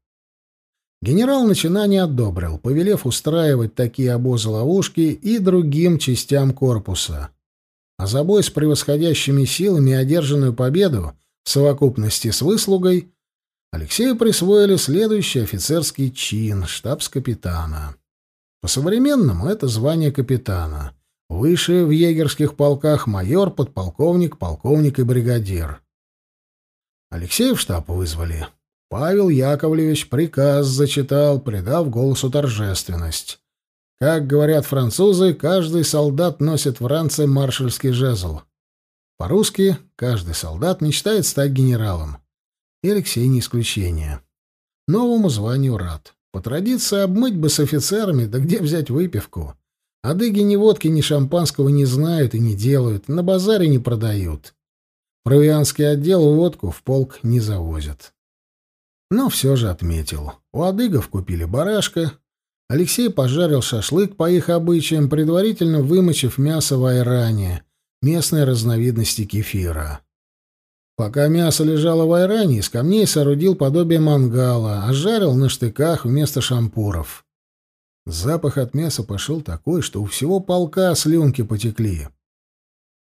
Генерал начинание одобрил, повелев устраивать такие обозы-ловушки и другим частям корпуса. А за бой с превосходящими силами одержанную победу в совокупности с выслугой Алексею присвоили следующий офицерский чин штабс-капитана. По-современному это звание капитана. Выше в егерских полках майор, подполковник, полковник и бригадир. Алексея в штаб вызвали. Павел Яковлевич приказ зачитал, придав голосу торжественность. Как говорят французы, каждый солдат носит в ранце маршальский жезл. По-русски, каждый солдат мечтает стать генералом. И Алексей не исключение. Новому званию рад. По традиции обмыть бы с офицерами, да где взять выпивку? Адыги ни водки, ни шампанского не знают и не делают, на базаре не продают. Провианский отдел водку в полк не завозят. Но все же отметил. У адыгов купили барашка. Алексей пожарил шашлык по их обычаям, предварительно вымочив мясо в айране, местной разновидности кефира. Пока мясо лежало в айране, из камней соорудил подобие мангала, а жарил на штыках вместо шампуров. Запах от мяса пошел такой, что у всего полка слюнки потекли.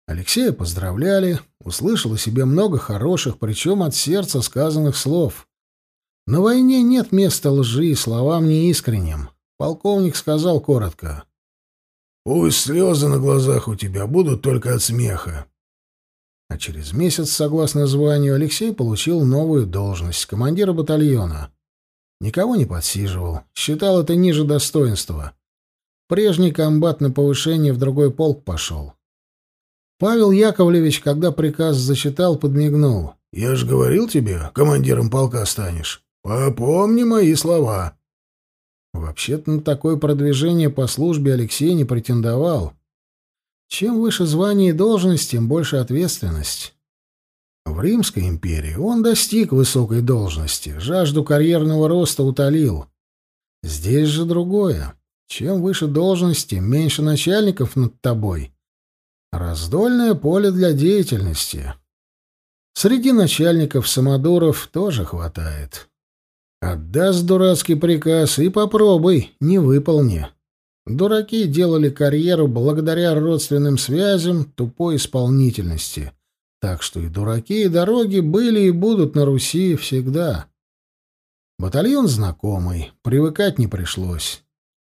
Алексея поздравляли, услышал о себе много хороших, причем от сердца сказанных слов. На войне нет места лжи и словам неискренним. Полковник сказал коротко.
«Пусть слезы на глазах у тебя будут только от смеха.
А через месяц, согласно званию, Алексей получил новую должность командира батальона. Никого не подсиживал, считал это ниже достоинства. Прежний комбат на повышение в другой полк пошел. Павел Яковлевич, когда приказ зачитал, подмигнул.
«Я ж говорил тебе, командиром полка станешь. Попомни мои слова».
Вообще-то на такое продвижение по службе Алексей не претендовал. Чем выше звание и должность, тем больше ответственность. В Римской империи он достиг высокой должности, жажду карьерного роста утолил. Здесь же другое. Чем выше должность, тем меньше начальников над тобой. Раздольное поле для деятельности. Среди начальников самодуров тоже хватает. Отдаст дурацкий приказ и попробуй, не выполни. Дураки делали карьеру благодаря родственным связям, тупой исполнительности. Так что и дураки, и дороги были и будут на Руси всегда. Батальон знакомый, привыкать не пришлось.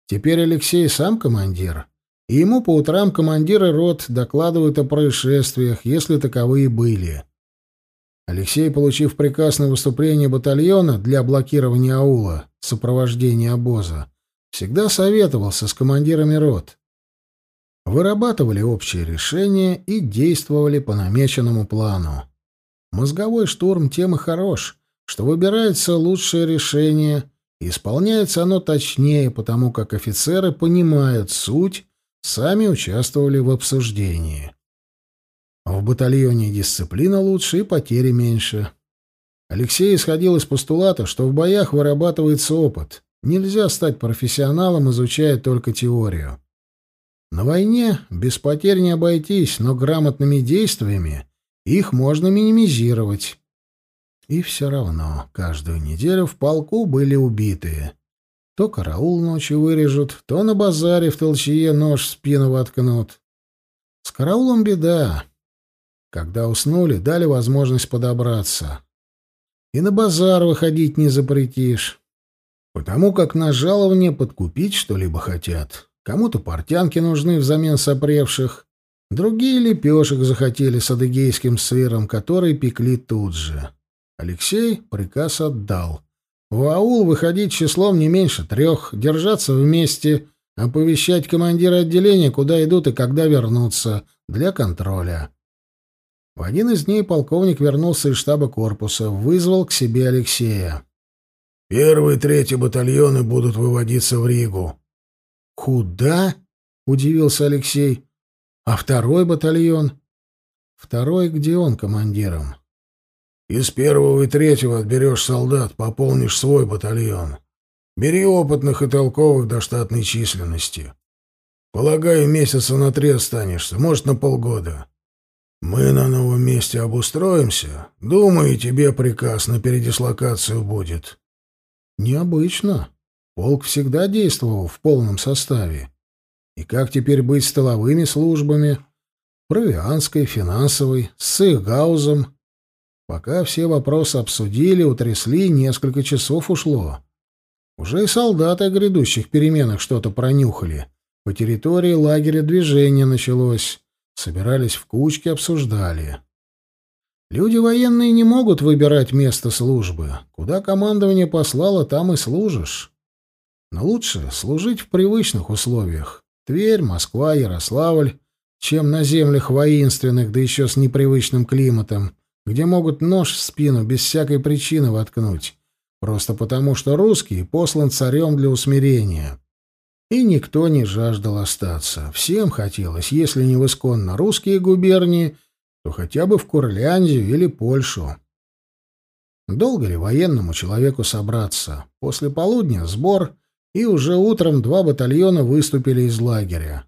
Теперь Алексей сам командир, и ему по утрам командиры рот докладывают о происшествиях, если таковые были. Алексей, получив приказ на выступление батальона для блокирования аула, сопровождения обоза, всегда советовался с командирами рот. Вырабатывали общие решения и действовали по намеченному плану. Мозговой штурм тем и хорош, что выбирается лучшее решение, и исполняется оно точнее, потому как офицеры понимают суть, сами участвовали в обсуждении. В батальоне дисциплина лучше и потери меньше. Алексей исходил из постулата, что в боях вырабатывается опыт. Нельзя стать профессионалом, изучая только теорию. На войне без потерь не обойтись, но грамотными действиями их можно минимизировать. И все равно каждую неделю в полку были убитые. То караул ночью вырежут, то на базаре в толчье нож в спину воткнут. С караулом беда. Когда уснули, дали возможность подобраться. И на базар выходить не запретишь. Потому как на жалование подкупить что-либо хотят. Кому-то портянки нужны взамен сопревших. Другие лепешек захотели с адыгейским сыром, который пекли тут же. Алексей приказ отдал. В аул выходить числом не меньше трех, держаться вместе, оповещать командира отделения, куда идут и когда вернутся, для контроля. В один из дней полковник вернулся из штаба корпуса, вызвал к себе Алексея.
«Первый и третий батальоны будут выводиться в Ригу».
«Куда?» — удивился Алексей. «А второй батальон?» «Второй где он командиром?»
«Из первого и третьего отберешь солдат, пополнишь свой батальон. Бери опытных и толковых до штатной численности. Полагаю, месяца на три останешься, может, на полгода. Мы на новом месте обустроимся. Думаю, тебе приказ на передислокацию будет.
Необычно. Полк всегда действовал в полном составе. И как теперь быть с тыловыми службами? Провианской, финансовой, с их гаузом. Пока все вопросы обсудили, утрясли, несколько часов ушло. Уже и солдаты о грядущих переменах что-то пронюхали. По территории лагеря движение началось. Собирались в кучки, обсуждали. Люди военные не могут выбирать место службы. Куда командование послало, там и служишь. Но лучше служить в привычных условиях. Тверь, Москва, Ярославль, чем на землях воинственных, да еще с непривычным климатом, где могут нож в спину без всякой причины воткнуть, просто потому что русский послан царем для усмирения. И никто не жаждал остаться. Всем хотелось, если не в исконно русские губернии, то хотя бы в Курляндию или Польшу. Долго ли военному человеку собраться? После полудня сбор, и уже утром два батальона выступили из лагеря.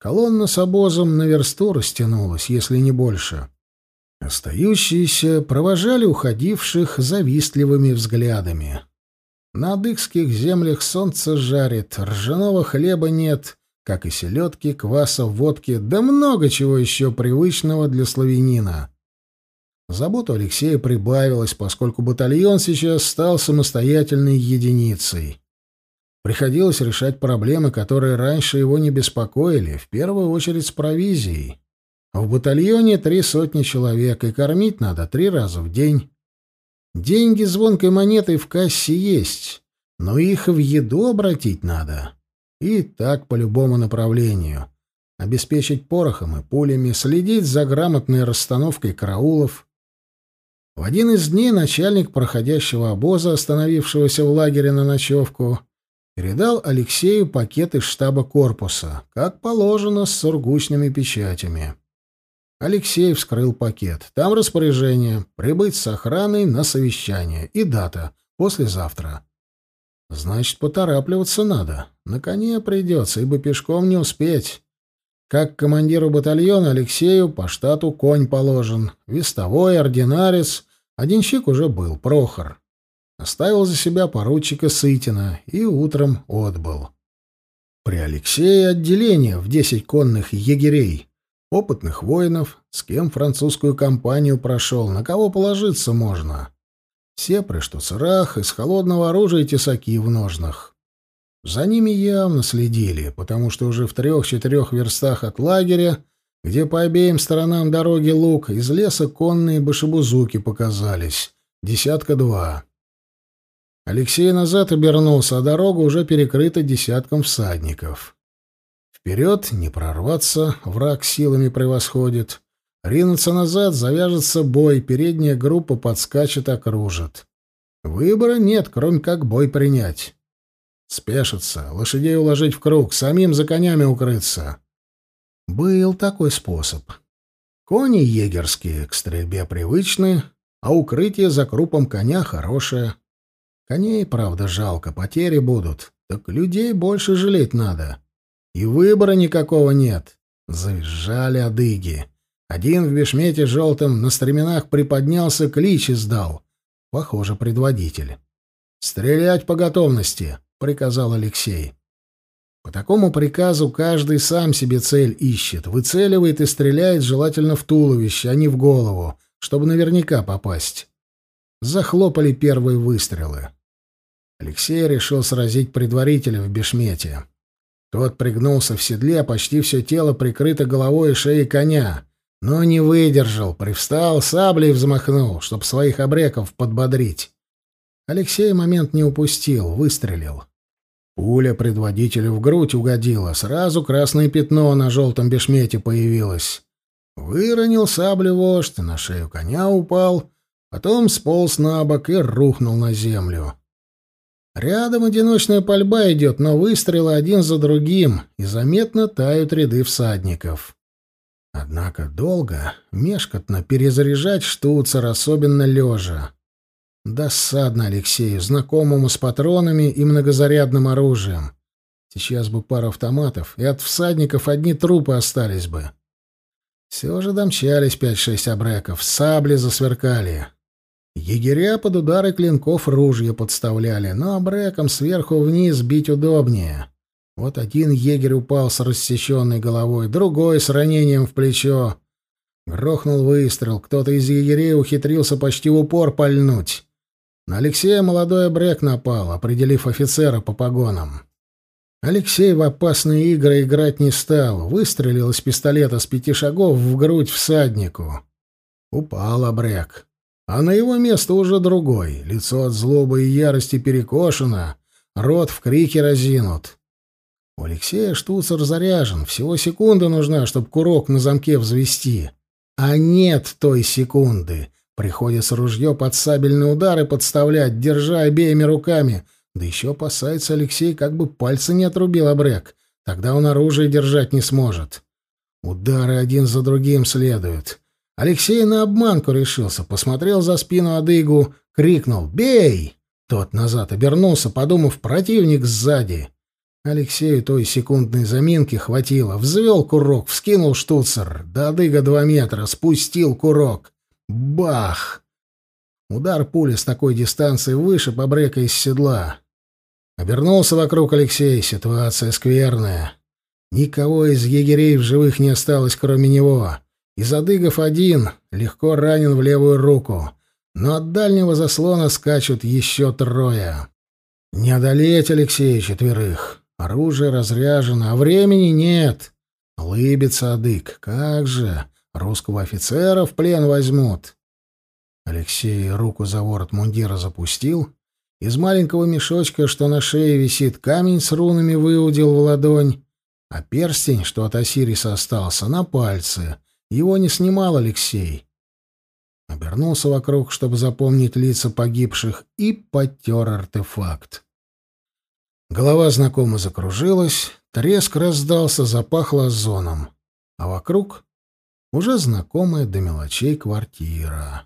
Колонна с обозом на версту растянулась, если не больше. Остающиеся провожали уходивших завистливыми взглядами. На адыгских землях солнце жарит, ржаного хлеба нет, как и селедки, кваса, водки, да много чего еще привычного для славянина. Заботу Алексея прибавилось, поскольку батальон сейчас стал самостоятельной единицей. Приходилось решать проблемы, которые раньше его не беспокоили, в первую очередь с провизией. В батальоне три сотни человек, и кормить надо три раза в день. Деньги звонкой монетой в кассе есть, но их в еду обратить надо. И так по любому направлению. Обеспечить порохом и пулями, следить за грамотной расстановкой караулов. В один из дней начальник проходящего обоза, остановившегося в лагере на ночевку, передал Алексею пакет из штаба корпуса, как положено, с сургучными печатями. Алексей вскрыл пакет. Там распоряжение прибыть с охраной на совещание и дата послезавтра. Значит, поторапливаться надо. На коне придется, ибо пешком не успеть. Как командиру батальона Алексею по штату конь положен. Вестовой, ординарец. Один щик уже был, Прохор. Оставил за себя поручика Сытина и утром отбыл. При Алексее отделение в десять конных егерей Опытных воинов, с кем французскую кампанию прошел, на кого положиться можно. Все при штуцерах, из холодного оружия тесаки в ножнах. За ними явно следили, потому что уже в трех-четырех верстах от лагеря, где по обеим сторонам дороги луг, из леса конные башебузуки показались. Десятка два. Алексей назад обернулся, а дорога уже перекрыта десятком всадников. Вперед не прорваться, враг силами превосходит. Ринуться назад, завяжется бой, передняя группа подскачет, окружит. Выбора нет, кроме как бой принять. Спешиться, лошадей уложить в круг, самим за конями укрыться. Был такой способ. Кони егерские к стрельбе привычны, а укрытие за крупом коня хорошее. Коней, правда, жалко, потери будут, так людей больше жалеть надо. И выбора никакого нет. Завизжали адыги. Один в бешмете желтом на стременах приподнялся, клич издал. Похоже, предводитель. «Стрелять по готовности!» — приказал Алексей. По такому приказу каждый сам себе цель ищет, выцеливает и стреляет желательно в туловище, а не в голову, чтобы наверняка попасть. Захлопали первые выстрелы. Алексей решил сразить предварителя в бешмете. Тот пригнулся в седле, почти все тело прикрыто головой и шеей коня, но не выдержал, привстал, саблей взмахнул, чтоб своих обреков подбодрить. Алексей момент не упустил, выстрелил. Пуля предводителю в грудь угодила, сразу красное пятно на желтом бешмете появилось. Выронил саблю вождь, на шею коня упал, потом сполз на бок и рухнул на землю. Рядом одиночная пальба идет, но выстрелы один за другим, и заметно тают ряды всадников. Однако долго, мешкотно перезаряжать штуцер, особенно лежа. Досадно Алексею, знакомому с патронами и многозарядным оружием. Сейчас бы пара автоматов, и от всадников одни трупы остались бы. Все же домчались пять-шесть обреков, сабли засверкали. Егеря под удары клинков ружья подставляли, но обреком сверху вниз бить удобнее. Вот один егерь упал с рассеченной головой, другой с ранением в плечо. Грохнул выстрел, кто-то из егерей ухитрился почти в упор пальнуть. На Алексея молодой обрек напал, определив офицера по погонам. Алексей в опасные игры играть не стал, выстрелил из пистолета с пяти шагов в грудь всаднику. Упал обрек. А на его место уже другой. Лицо от злобы и ярости перекошено, рот в крике разинут. У Алексея штуцер заряжен, всего секунда нужна, чтобы курок на замке взвести. А нет той секунды. Приходится ружье под сабельный удар и подставлять, держа обеими руками. Да еще опасается Алексей, как бы пальцы не отрубил обрек. Тогда он оружие держать не сможет. Удары один за другим следуют. Алексей на обманку решился, посмотрел за спину Адыгу, крикнул «Бей!». Тот назад обернулся, подумав, противник сзади. Алексею той секундной заминки хватило. Взвел курок, вскинул штуцер. До Адыга два метра, спустил курок. Бах! Удар пули с такой дистанции выше побрека из седла. Обернулся вокруг Алексей. Ситуация скверная. Никого из егерей в живых не осталось, кроме него. Из адыгов один, легко ранен в левую руку. Но от дальнего заслона скачут еще трое. Не одолеть Алексея четверых. Оружие разряжено, а времени нет. Лыбится адык. Как же! Русского офицера в плен возьмут. Алексей руку за ворот мундира запустил. Из маленького мешочка, что на шее висит, камень с рунами выудил в ладонь, а перстень, что от Осириса остался, на пальце. Его не снимал Алексей. Обернулся вокруг, чтобы запомнить лица погибших, и потер артефакт. Голова знакомо закружилась, треск раздался, запахло озоном. А вокруг уже знакомая до мелочей квартира.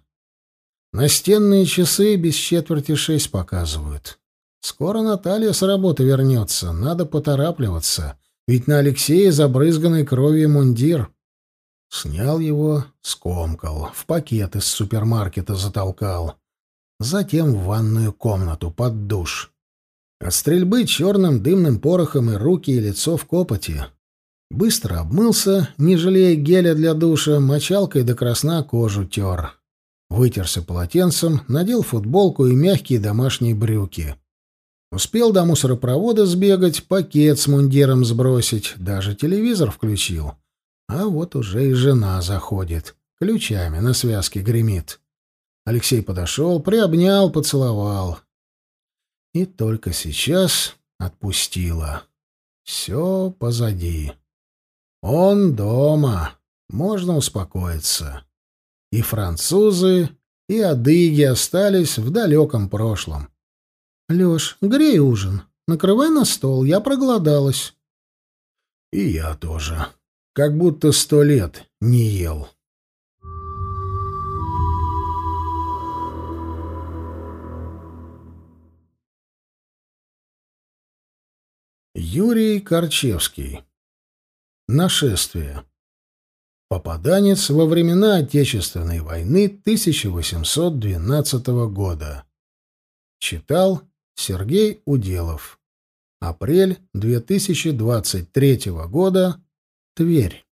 Настенные часы без четверти шесть показывают. Скоро Наталья с работы вернется, надо поторапливаться, ведь на Алексея забрызганный кровью мундир. Снял его, скомкал, в пакет из супермаркета затолкал. Затем в ванную комнату под душ. От стрельбы черным дымным порохом и руки, и лицо в копоти. Быстро обмылся, не жалея геля для душа, мочалкой до красна кожу тер. Вытерся полотенцем, надел футболку и мягкие домашние брюки. Успел до мусоропровода сбегать, пакет с мундиром сбросить, даже телевизор включил. А вот уже и жена заходит, ключами на связке гремит. Алексей подошел, приобнял, поцеловал. И только сейчас отпустила. Все позади. Он дома. Можно успокоиться. И французы, и адыги остались в далеком прошлом. «Лёш, грей ужин. Накрывай на стол, я проголодалась».
«И я тоже. Как будто сто лет не ел».
Юрий Корчевский. Нашествие. Попаданец во времена Отечественной войны 1812 года. Читал Сергей Уделов. Апрель 2023 года. Тверь.